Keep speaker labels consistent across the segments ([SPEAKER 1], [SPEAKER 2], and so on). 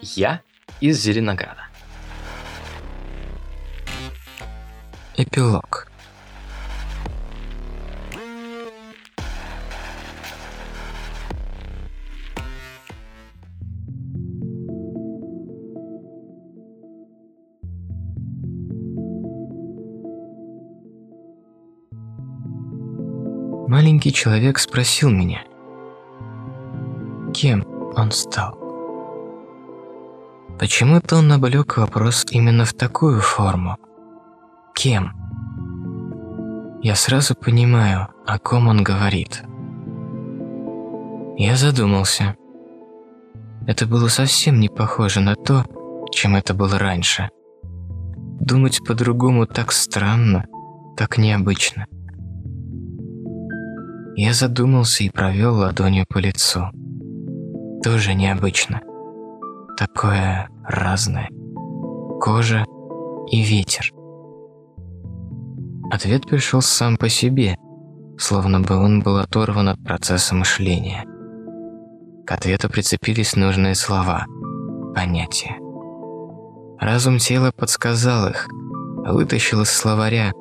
[SPEAKER 1] Я из Зеленограда.
[SPEAKER 2] Эпилог Маленький человек спросил меня, кем он стал. Почему-то он облег вопрос именно в такую форму. Кем? Я сразу понимаю, о ком он говорит. Я задумался. Это было совсем не похоже на то, чем это было раньше. Думать по-другому так странно, так необычно. Я задумался и провел ладонью по лицу. Тоже необычно. Такое разное. Кожа и ветер. Ответ пришел сам по себе, словно бы он был оторван от процесса мышления. К ответу прицепились нужные слова, понятия. Разум тела подсказал их, вытащил из словаря,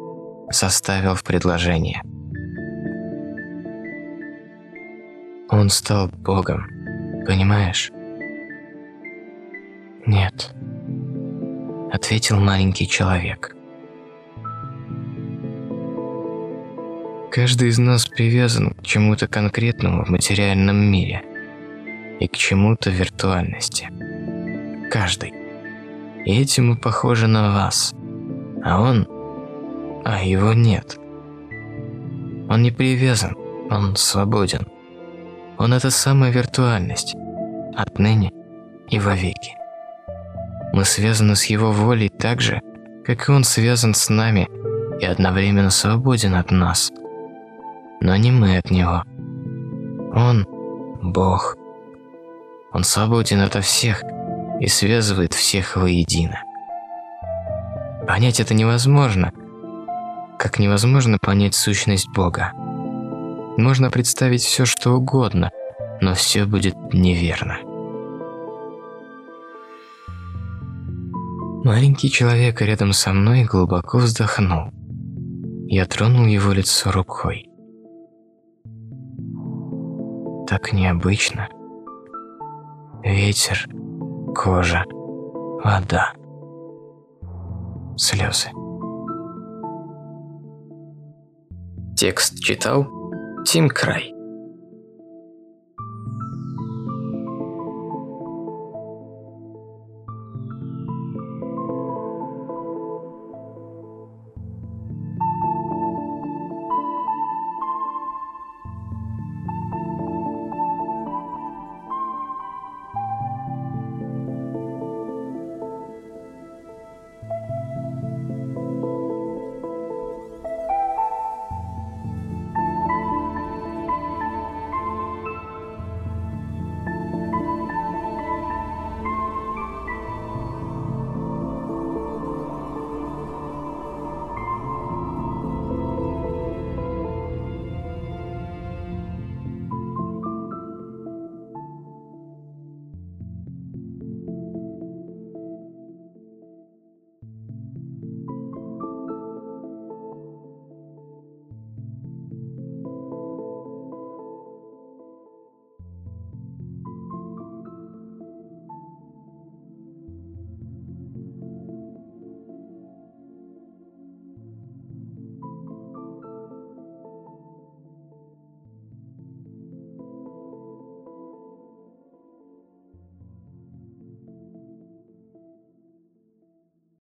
[SPEAKER 2] составил в предложение – Он стал Богом, понимаешь? Нет, ответил маленький человек. Каждый из нас привязан к чему-то конкретному в материальном мире и к чему-то виртуальности. Каждый. И этим мы похожи на вас. А он... А его нет. Он не привязан, он свободен. Он – это самая виртуальность, отныне и вовеки. Мы связаны с Его волей так же, как и Он связан с нами и одновременно свободен от нас. Но не мы от Него. Он – Бог. Он свободен ото всех и связывает всех воедино. Понять это невозможно, как невозможно понять сущность Бога. Можно представить все, что угодно, но все будет неверно. Маленький человек рядом со мной глубоко вздохнул. Я тронул его лицо рукой. Так необычно. Ветер, кожа, вода, слезы.
[SPEAKER 1] Текст читал Тим Край.